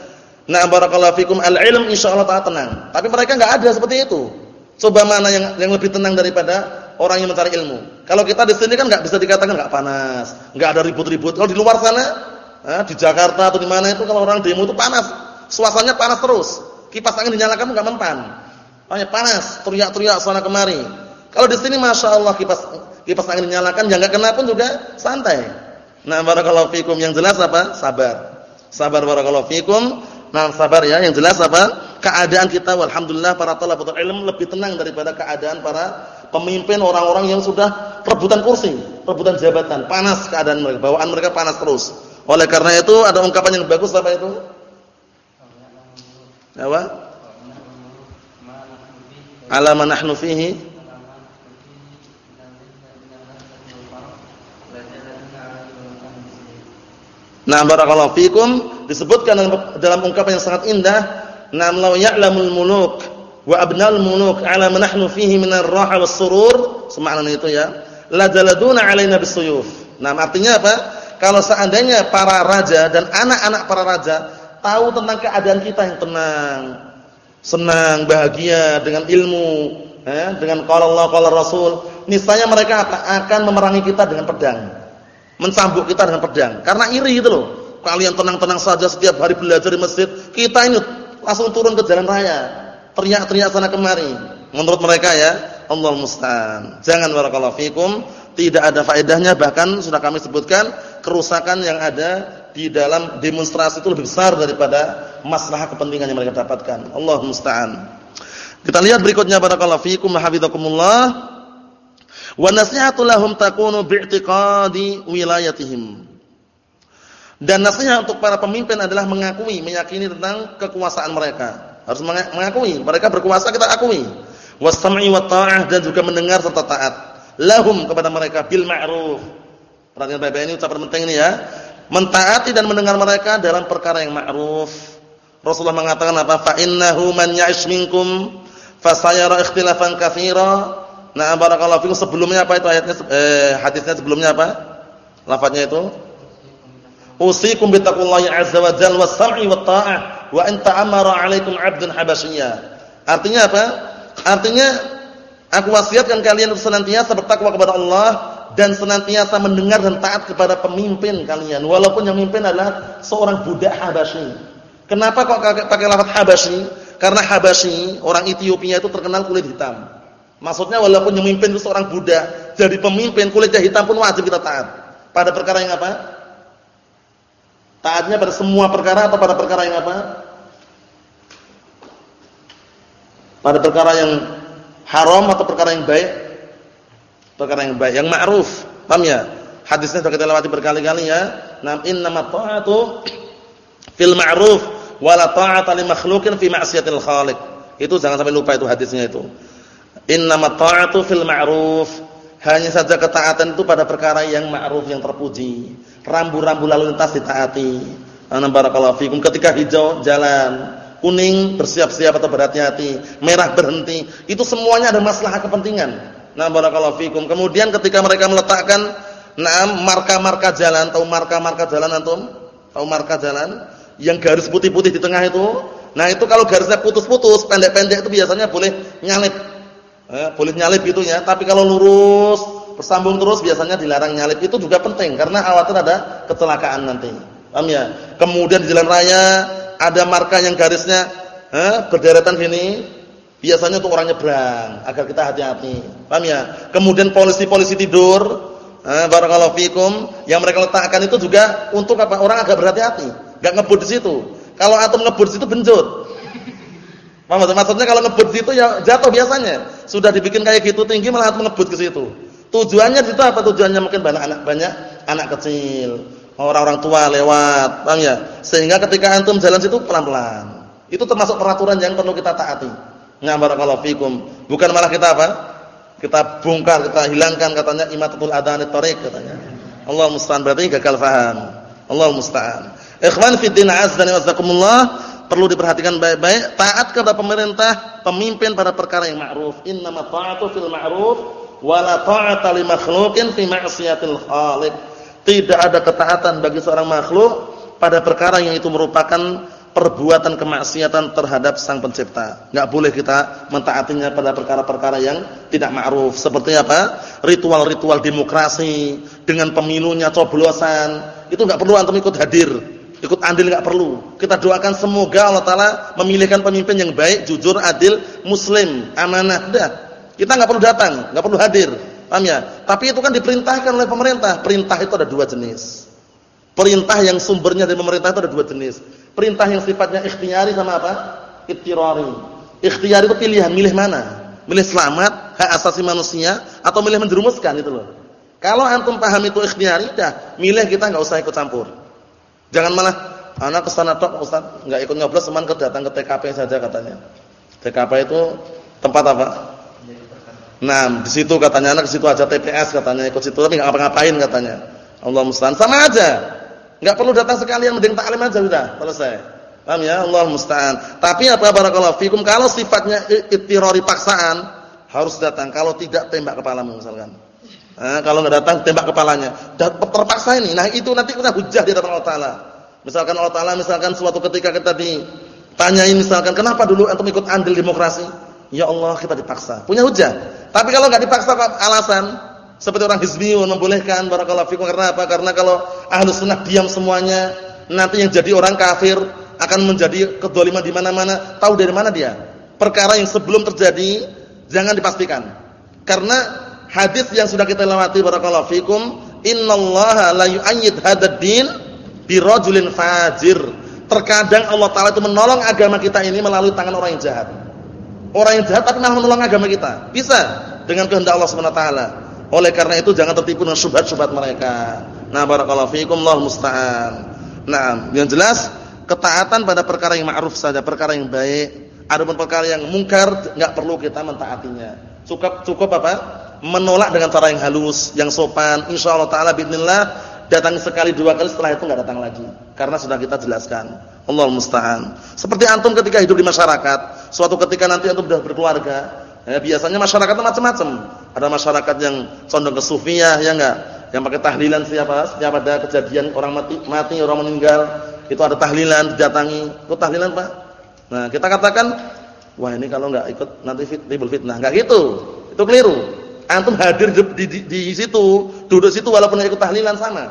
nah barakallahu fikum al-ilm insyaallah taala tenang. Tapi mereka enggak ada seperti itu. Coba mana yang yang lebih tenang daripada orang yang mencari ilmu. Kalau kita di sini kan nggak bisa dikatakan nggak panas, nggak ada ribut-ribut. Kalau di luar sana, eh, di Jakarta atau di mana itu kalau orang demo itu panas, suasananya panas terus. Kipas angin dinyalakan nggak mempan. Hanya panas, teriak-teriak sana kemari. Kalau di sini masya Allah kipas kipas angin dinyalakan, yang nggak kena pun juga santai. Nah, barakallahu fikum yang jelas apa? Sabar. Sabar barakallahu fikum. Nah, sabar ya. Yang jelas apa? Keadaan kita walhamdulillah para talabatul ilm lebih tenang daripada keadaan para pemimpin orang-orang yang sudah rebutan kursi, rebutan jabatan, panas keadaan mereka, bawaan mereka panas terus. Oleh karena itu ada ungkapan yang bagus apa itu? Apa? Ala ma nahnu fihi? Nah barakallahu fikum disebutkan dalam ungkapan yang sangat indah, "Nam law ya'lamul muluk wa abnal muluk ala ma nahnu fihi minar raha was surur semakna itu ya la jaladuna alaina bisuyuf nah artinya apa? Kalau seandainya para raja dan anak-anak para raja tahu tentang keadaan kita yang tenang senang bahagia dengan ilmu eh, dengan qala Allah qala Rasul. Niscaya mereka akan memerangi kita dengan pedang mencambuk kita dengan pedang. Karena iri gitu loh. Kalian tenang-tenang saja setiap hari belajar di masjid kita ini langsung turun ke jalan raya. Teriak-teriak sana kemari. Menurut mereka ya, Allah musta'an. Jangan barakallahu fikum, tidak ada faedahnya. Bahkan sudah kami sebutkan kerusakan yang ada di dalam demonstrasi itu lebih besar daripada masalah kepentingan yang mereka dapatkan. Allah musta'an. Kita lihat berikutnya barakallahu fikum hafizakumullah. Wa nasihatu lahum takunu bi'tiqadi wilayatihim. Dan nasihat untuk para pemimpin adalah mengakui, meyakini tentang kekuasaan mereka harus mengakui, mereka berkuasa kita akui. Wassam'i wa ta'ah dan juga mendengar serta taat. Lahum kepada mereka bil ma'ruf. Perhatikan baik-baik ini ucapan penting ini ya. Mentaati dan mendengar mereka dalam perkara yang ma'ruf. Rasulullah mengatakan apa? Fa innahu man ya'ish minkum fasayara ikhtilafan katsira. Nah, barakallahu fikum sebelumnya apa itu ayatnya eh hadisnya sebelumnya apa? Lafadznya itu Usikum bittaqullahi azza wa jalla was-sam'i wat-ta'ah wa anta amara 'alaikum 'abdun habasyiyya. Artinya apa? Artinya aku wasiatkan kalian senantiasa bertakwa kepada Allah dan senantiasa mendengar dan taat kepada pemimpin kalian walaupun yang memimpin adalah seorang budak Habasyi. Kenapa kok pakai lafaz Habasyi? Karena Habasyi, orang Ethiopia itu terkenal kulit hitam. Maksudnya walaupun yang memimpin itu seorang budak, jadi pemimpin kulitnya hitam pun wajib kita taat. Pada perkara yang apa? Taatnya pada semua perkara atau pada perkara yang apa? Pada perkara yang haram atau perkara yang baik? Perkara yang baik, yang ma'ruf. Paham ya? Hadisnya sudah kita lewati berkali-kali ya. Nam innamat ta'atu fil ma'ruf wala ta'ata li makhluqin fi ma'siyatil khaliq. Itu jangan sampai lupa itu hadisnya itu. Innamat ta'atu fil ma'ruf. Hanya saja ketaatan itu pada perkara yang ma'ruf yang terpuji. Rambu-rambu lalu lintas ditaati. Ana barakallahu fikum ketika hijau jalan, kuning bersiap-siap atau berhati-hati, merah berhenti. Itu semuanya ada masalah kepentingan. Nah barakallahu fikum. Kemudian ketika mereka meletakkan nah marka-marka jalan, tahu marka-marka jalan antum? Tahu marka jalan? yang garis putih-putih di tengah itu. Nah, itu kalau garisnya putus-putus, pendek-pendek itu biasanya boleh nyalip. Eh, boleh nyalip gitu ya. Tapi kalau lurus, bersambung terus biasanya dilarang nyalip. Itu juga penting karena khawatir ada kecelakaan nanti. Paham ya? Kemudian di jalan raya ada marka yang garisnya eh, berderetan sini. Biasanya untuk orang nyebrang agar kita hati-hati. Paham ya? Kemudian polisi-polisi tidur, eh, barakallahu fikum, yang mereka letakkan itu juga untuk apa? Orang agak berhati-hati. Enggak ngebut di situ. Kalau atom ngebut di situ benjut. Paham maksudnya kalau ngebut di situ ya jatuh biasanya. Sudah dibikin kayak gitu tinggi malah atom ngebut ke situ. Tujuannya di situ apa? Tujuannya mungkin banyak anak banyak anak kecil, orang-orang tua lewat, paham ya? Sehingga ketika antum jalan situ pelan-pelan. Itu termasuk peraturan yang perlu kita taati. Nah, barakallahu fikum. Bukan malah kita apa? Kita bongkar, kita hilangkan katanya imatatul adhan thariq katanya. Allah musta'an berarti gagal paham. Allah musta'an. Ikhwan fi din azza wa jazakumullah perlu diperhatikan baik-baik taat kepada pemerintah, pemimpin pada perkara yang ma'ruf. Innamat ta'atu fil ma'ruf wa la ta'ata li makhluqin fi ma'siyatil khaliq. Tidak ada ketaatan bagi seorang makhluk pada perkara yang itu merupakan perbuatan kemaksiatan terhadap sang pencipta. Enggak boleh kita mentaatinya pada perkara-perkara yang tidak ma'ruf. Seperti apa? Ritual-ritual demokrasi dengan pemilunya coblosan. Itu enggak perlu antum ikut hadir ikut andil enggak perlu. Kita doakan semoga Allah taala memilihkan pemimpin yang baik, jujur, adil, muslim, amanah. Dah. Kita enggak perlu datang, enggak perlu hadir. Paham ya? Tapi itu kan diperintahkan oleh pemerintah. Perintah itu ada dua jenis. Perintah yang sumbernya dari pemerintah itu ada dua jenis. Perintah yang sifatnya ikhtiari sama apa? Ittirari. Ikhtiari itu pilihan, milih mana? Milih selamat, hak asasi manusia atau milih menjerumuskan itu loh. Kalau antum paham itu ikhtiari, dah milih kita enggak usah ikut campur. Jangan malah anak ke sana tok Ustaz, enggak ikut nyoblos cuman ke datang ke TKP saja katanya. TKP itu tempat apa? Nah, di situ katanya anak ke situ aja TPS katanya ikut situ tapi enggak ngapa-ngapain katanya. Allah musta'an. Sama aja. Enggak perlu datang sekalian mending taklim aja sudah, selesai. Paham ya? Allah musta'an. Tapi apa barakallahu fikum kalau sifatnya ittirari paksaan harus datang. Kalau tidak tembak kepalamu misalkan. Nah, kalau nggak datang tembak kepalanya. Terpaksa ini. Nah, itu nanti kita hujah di hadapan Allah taala. Misalkan Allah taala misalkan suatu ketika kita ditanyain misalkan kenapa dulu antum ikut andil demokrasi? Ya Allah, kita dipaksa. Punya hujah. Tapi kalau nggak dipaksa alasan seperti orang hizbiyun membolehkan barakallahu fikum karena apa? Karena kalau ahlus sunnah diam semuanya, nanti yang jadi orang kafir akan menjadi kedzaliman di mana-mana. Tahu dari mana dia? Perkara yang sebelum terjadi jangan dipastikan. Karena hadis yang sudah kita lewati barakallahu fikum, innallaha la yu'ayyid hadzal din birajulin fajir. Terkadang Allah taala itu menolong agama kita ini melalui tangan orang yang jahat. Orang yang jahat tapi malah menolong agama kita. Bisa dengan kehendak Allah Subhanahu wa taala. Oleh karena itu jangan tertipu dengan syubhat-syubhat mereka. Nah, barakallahu fikum, Allah musta'an. Nah, yang jelas ketaatan pada perkara yang ma'ruf saja, perkara yang baik. Adapun perkara yang mungkar enggak perlu kita mentaatinya. Cukup cukup apa? menolak dengan cara yang halus, yang sopan. Insyaallah taala bismillah datang sekali dua kali setelah itu enggak datang lagi. Karena sudah kita jelaskan. Allah musta'an. Seperti antum ketika hidup di masyarakat, suatu ketika nanti antum sudah berkeluarga, ya, biasanya masyarakat macam-macam. Ada masyarakat yang condong ke sufiah, ya enggak? Yang pakai tahlilan siapa? Setiap ada kejadian orang mati, mati orang meninggal, itu ada tahlilan didatangi. Itu tahlilan, Pak. Nah, kita katakan, wah ini kalau enggak ikut nanti fit, fitnah. Enggak gitu. Itu keliru. Antum hadir di, di, di, situ, duduk situ walaupun ikut tahlilan sama.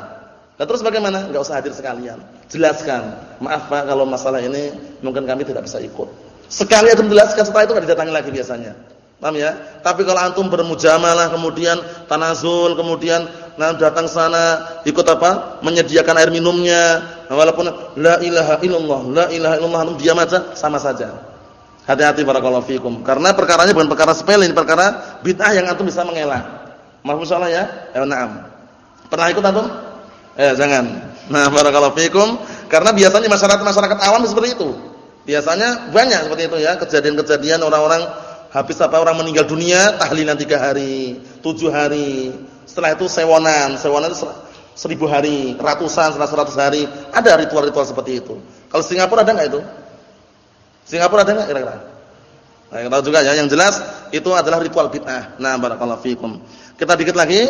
Nah, terus bagaimana? Enggak usah hadir sekalian. Jelaskan. Maaf Pak kalau masalah ini mungkin kami tidak bisa ikut. Sekali antum jelaskan setelah itu enggak didatangi lagi biasanya. Paham ya? Tapi kalau antum bermujamalah kemudian tanazul, kemudian nah datang sana ikut apa? menyediakan air minumnya, walaupun la ilaha illallah, la ilaha illallah antum diam aja sama saja. Hati-hati barakallahu fikum. Karena perkaranya bukan perkara sepele, ini perkara bid'ah yang antum bisa mengelak. Maaf salah ya? Ya na'am. Pernah ikut antum? Eh, jangan. Nah, barakallahu fikum. Karena biasanya masyarakat masyarakat awam seperti itu. Biasanya banyak seperti itu ya, kejadian-kejadian orang-orang Habis apa orang meninggal dunia, tahlilan tiga hari, tujuh hari. Setelah itu sewonan, sewonan itu seribu hari, ratusan, setelah seratus hari. Ada ritual-ritual seperti itu. Kalau Singapura ada nggak itu? Singapura ada nggak kira-kira? Nah, kita tahu juga ya. Yang jelas itu adalah ritual bid'ah. Nah, barakallahu fikum. Kita dikit lagi.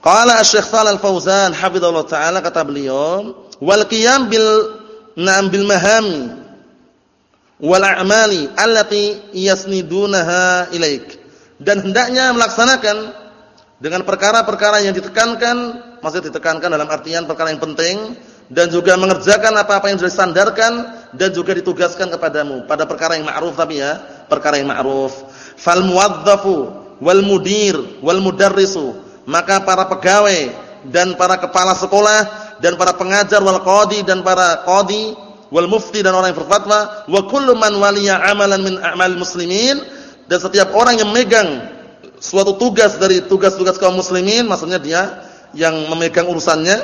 Qala Asy-Syaikh Shalal Fauzan hafizallahu taala kata beliau, "Wal qiyam bil na'am bil mahami wal a'mali allati yasnidunaha ilaik. Dan hendaknya melaksanakan dengan perkara-perkara yang ditekankan maksud ditekankan dalam artian perkara yang penting dan juga mengerjakan apa-apa yang sudah disandarkan dan juga ditugaskan kepadamu pada perkara yang ma'ruf tapi ya perkara yang ma'ruf. Fal muwadzafu wal mudir wal mudarrisu. Maka para pegawai dan para kepala sekolah dan para pengajar wal qadi dan para qadi wal mufti dan orang yang berfatwa wa kullu man waliya amalan min a'mal muslimin dan setiap orang yang memegang suatu tugas dari tugas-tugas kaum muslimin maksudnya dia yang memegang urusannya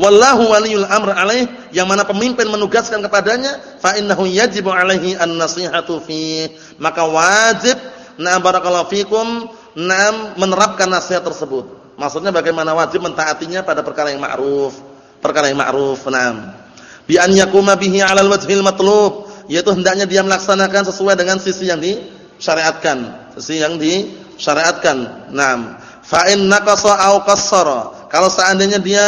wallahu waliyul amr alaih yang mana pemimpin menugaskan kepadanya fa innahu yajibu alaihi an-nasihatu fi maka wajib na barakallahu fikum na menerapkan nasihat tersebut. Maksudnya bagaimana wajib mentaatinya pada perkara yang ma'ruf perkara yang ma'ruf na'am bi an yakuma bihi 'alal wajhil matlub. Yaitu hendaknya dia melaksanakan sesuai dengan sisi yang disyariatkan. Sisi yang disyariatkan. Naam. Fa in naqasa aw qassara. Kalau seandainya dia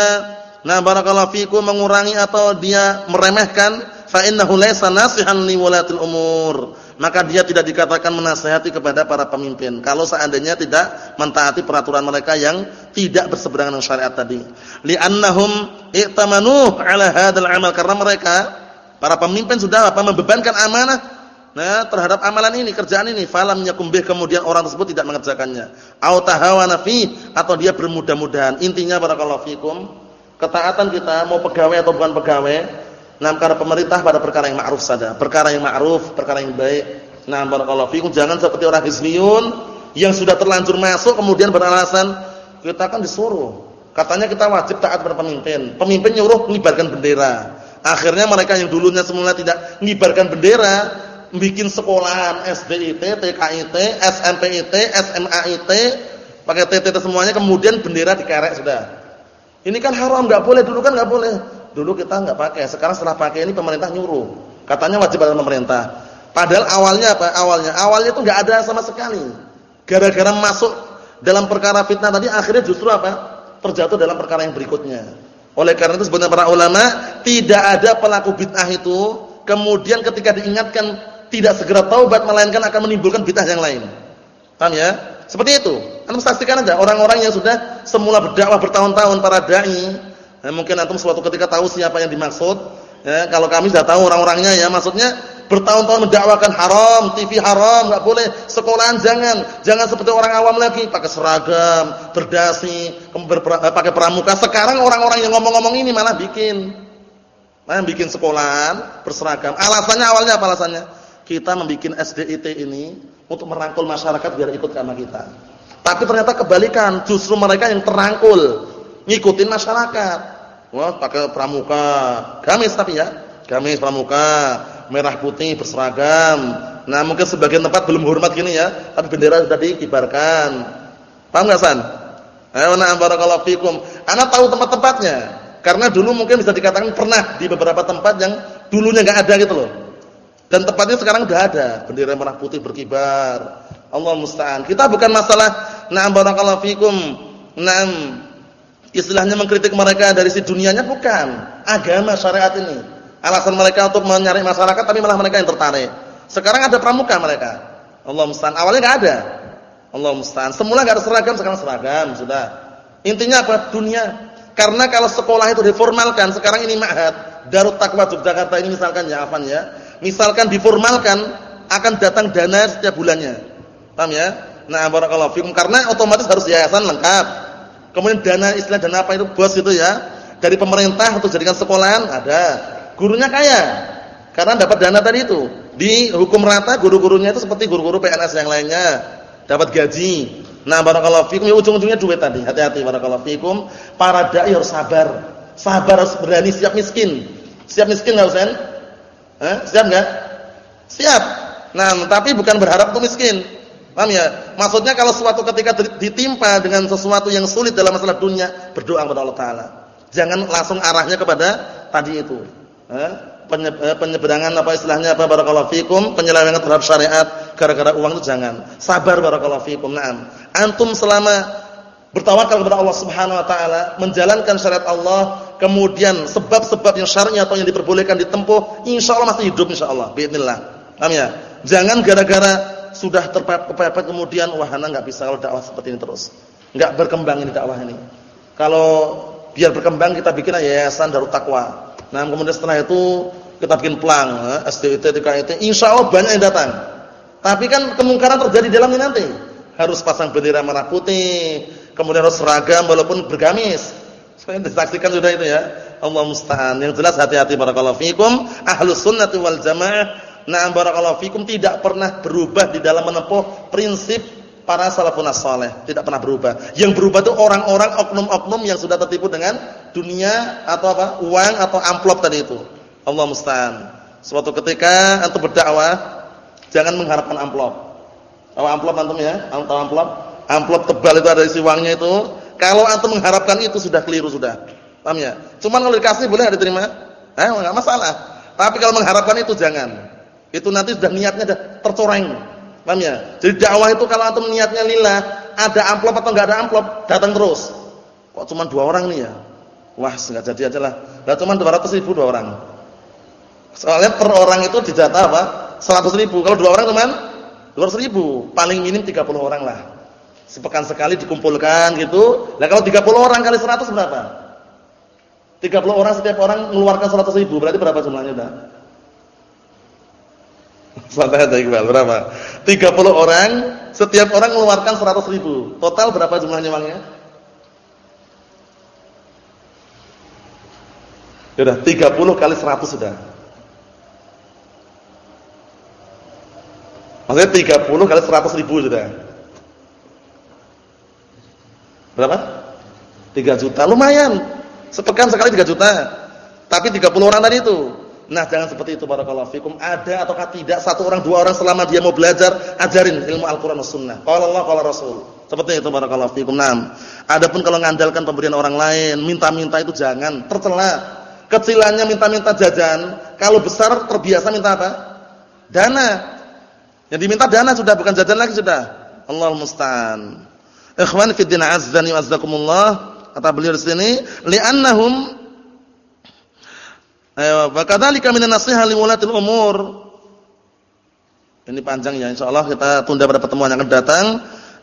nah barakallahu fikum mengurangi atau dia meremehkan fa innahu laysa nasihan li walatil umur maka dia tidak dikatakan menasihati kepada para pemimpin. Kalau seandainya tidak mentaati peraturan mereka yang tidak berseberangan dengan syariat tadi. Li'annahum i'tamanu 'ala hadzal 'amal. Karena mereka para pemimpin sudah apa membebankan amanah nah terhadap amalan ini kerjaan ini. Falam yakum kemudian orang tersebut tidak mengerjakannya. Au tahawana fi atau dia bermudah-mudahan. Intinya barakallahu fikum ketaatan kita mau pegawai atau bukan pegawai Nah, karena pemerintah pada perkara yang ma'ruf saja, perkara yang ma'ruf, perkara yang baik. Nah, barakallahu fikum jangan seperti orang hizbiyun yang sudah terlanjur masuk kemudian beralasan kita kan disuruh. Katanya kita wajib taat pada pemimpin. Pemimpin nyuruh mengibarkan bendera. Akhirnya mereka yang dulunya semula tidak mengibarkan bendera, bikin sekolahan SDIT, TKIT, SMPIT, SMAIT, pakai TTT semuanya kemudian bendera dikerek sudah. Ini kan haram, enggak boleh dulu kan enggak boleh. Dulu kita enggak pakai, sekarang setelah pakai ini pemerintah nyuruh. Katanya wajib pada pemerintah. Padahal awalnya apa? Awalnya, awalnya itu enggak ada sama sekali. Gara-gara masuk dalam perkara fitnah tadi akhirnya justru apa? Terjatuh dalam perkara yang berikutnya. Oleh karena itu sebenarnya para ulama tidak ada pelaku bid'ah itu kemudian ketika diingatkan tidak segera taubat melainkan akan menimbulkan bid'ah yang lain. Paham ya? Seperti itu. Anda pastikan ada orang-orang yang sudah semula berdakwah bertahun-tahun para dai Ya, mungkin antum suatu ketika tahu siapa yang dimaksud. Ya, kalau kami sudah tahu orang-orangnya ya, maksudnya bertahun-tahun mendakwakan haram, TV haram, enggak boleh, sekolahan jangan, jangan seperti orang awam lagi, pakai seragam, berdasi, eh, pakai pramuka. Sekarang orang-orang yang ngomong-ngomong ini malah bikin malah bikin sekolahan berseragam. Alasannya awalnya apa alasannya? Kita membuat SDIT ini untuk merangkul masyarakat biar ikut sama kita. Tapi ternyata kebalikan, justru mereka yang terangkul, ngikutin masyarakat. Wah, pakai pramuka, gamis tapi ya. Gamis pramuka, merah putih berseragam. Nah, mungkin sebagian tempat belum hormat gini ya, tapi bendera sudah dikibarkan. Paham enggak, San? Ayo na'am barakallahu fikum. Ana tahu tempat-tempatnya. Karena dulu mungkin bisa dikatakan pernah di beberapa tempat yang dulunya enggak ada gitu loh. Dan tempatnya sekarang sudah ada, bendera merah putih berkibar. Allah musta'an. Kita bukan masalah na'am barakallahu fikum. Na'am istilahnya mengkritik mereka dari si dunianya bukan agama syariat ini alasan mereka untuk mencari masyarakat tapi malah mereka yang tertarik sekarang ada pramuka mereka Allah musta'an awalnya enggak ada Allah musta'an. Semula enggak ada seragam, sekarang seragam sudah. Intinya apa? Dunia. Karena kalau sekolah itu diformalkan, sekarang ini ma'had, Darut Taqwa Yogyakarta ini misalkan ya afan ya. Misalkan diformalkan akan datang dana setiap bulannya. Paham ya? Nah, barakallahu fikum karena otomatis harus yayasan lengkap. Kemudian dana istilah dana apa itu bos itu ya? Dari pemerintah atau jadikan sekolahan ada. Gurunya kaya. Karena dapat dana tadi itu. Di hukum rata guru-gurunya itu seperti guru-guru PNS yang lainnya, dapat gaji. Nah, barakallahu fikum ya ujung-ujungnya duit tadi. Hati-hati barakallahu fikum. Para dai harus sabar. Sabar harus berani siap miskin. Siap miskin enggak Husain? Eh, siap enggak? Siap. Nah, tapi bukan berharap tuh miskin. Paham ya? Maksudnya kalau suatu ketika ditimpa dengan sesuatu yang sulit dalam masalah dunia, berdoa kepada Allah taala. Jangan langsung arahnya kepada tadi itu. Eh? Eh, penyeberangan apa istilahnya apa barakallahu fikum, penyelewengan terhadap syariat gara-gara uang itu jangan. Sabar barakallahu fikum. Naam. Antum selama bertawakal kepada Allah Subhanahu wa taala, menjalankan syariat Allah, kemudian sebab-sebab yang syar'i atau yang diperbolehkan ditempuh, insyaallah masih hidup insyaallah. Bismillah. Paham ya? Jangan gara-gara sudah terpepet kemudian wahana enggak bisa kalau dakwah seperti ini terus. Enggak berkembang ini dakwah ini. Kalau biar berkembang kita bikin yayasan Darut Taqwa Nah, kemudian setelah itu kita bikin pelang, eh, SDIT, insya Allah banyak yang datang. Tapi kan kemungkaran terjadi di dalamnya nanti. Harus pasang bendera merah putih, kemudian harus seragam walaupun bergamis. Saya disaksikan sudah itu ya. Allah musta'an. Yang jelas hati-hati barakallahu fikum. Ahlus sunnati wal jamaah. Na'am barakallahu fikum tidak pernah berubah di dalam menempuh prinsip para salafun saleh, tidak pernah berubah. Yang berubah itu orang-orang oknum-oknum yang sudah tertipu dengan dunia atau apa? uang atau amplop tadi itu. Allah musta'an. Suatu ketika antum berdakwah, jangan mengharapkan amplop. Tahu amplop antum ya? Tahu amplop? Amplop tebal itu ada isi uangnya itu. Kalau antum mengharapkan itu sudah keliru sudah. Paham ya? Cuman kalau dikasih boleh diterima? Eh, enggak masalah. Tapi kalau mengharapkan itu jangan. Itu nanti sudah niatnya sudah tercoreng Paham ya? Jadi dakwah itu kalau antum niatnya lillah, ada amplop atau enggak ada amplop, datang terus. Kok cuma dua orang nih ya? Wah, enggak jadi aja lah. Lah cuma 200 ribu dua orang. Soalnya per orang itu dijatah apa? 100 ribu. Kalau dua orang teman 200 ribu. Paling minim 30 orang lah. Sepekan sekali dikumpulkan gitu. Nah kalau 30 orang kali 100 berapa? 30 orang setiap orang mengeluarkan 100 ribu. Berarti berapa jumlahnya dah? Santai aja Iqbal, berapa? 30 orang, setiap orang mengeluarkan 100 ribu. Total berapa jumlahnya uangnya? Sudah 30 kali 100 sudah. Maksudnya 30 kali 100 ribu sudah. Berapa? 3 juta, lumayan. Sepekan sekali 3 juta. Tapi 30 orang tadi itu. Nah, jangan seperti itu barakallahu fikum. Ada ataukah tidak satu orang, dua orang selama dia mau belajar, ajarin ilmu Al-Qur'an dan Sunnah. Qala Allah, qala Rasul. Seperti itu barakallahu fikum. Naam. Adapun kalau mengandalkan pemberian orang lain, minta-minta itu jangan, tercela. Kecilannya minta-minta jajan, kalau besar terbiasa minta apa? Dana. Yang diminta dana sudah bukan jajan lagi sudah. Allah musta'an. Ikhwan fi din azzani wa azzakumullah. Kata beliau di sini, li'annahum Ayo, wa kadzalika minan nasiha li wulatil umur. Ini panjang ya, insyaallah kita tunda pada pertemuan yang akan datang.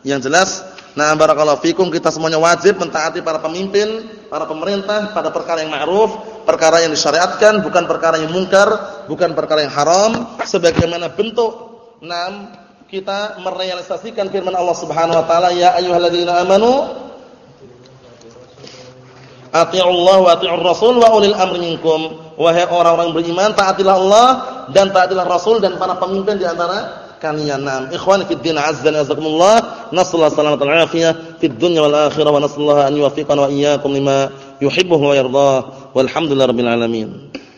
Yang jelas, nah barakallahu fikum kita semuanya wajib mentaati para pemimpin, para pemerintah pada perkara yang ma'ruf, perkara yang disyariatkan, bukan perkara yang mungkar, bukan perkara yang haram, sebagaimana bentuk enam kita merealisasikan firman Allah Subhanahu wa taala, ya ayyuhalladzina amanu ati'ullah wa ati'ur rasul wa ulil amri minkum wahai orang-orang beriman taatilah Allah dan taatilah Rasul dan para pemimpin di antara kalian. Naam, ikhwan fi din azza wa jazakumullah. Nasallahu salamatan wa afiyah fid dunya wal akhirah wa nasallahu an yuwaffiqana wa iyyakum lima yuhibbu wa yardah. Walhamdulillahirabbil alamin.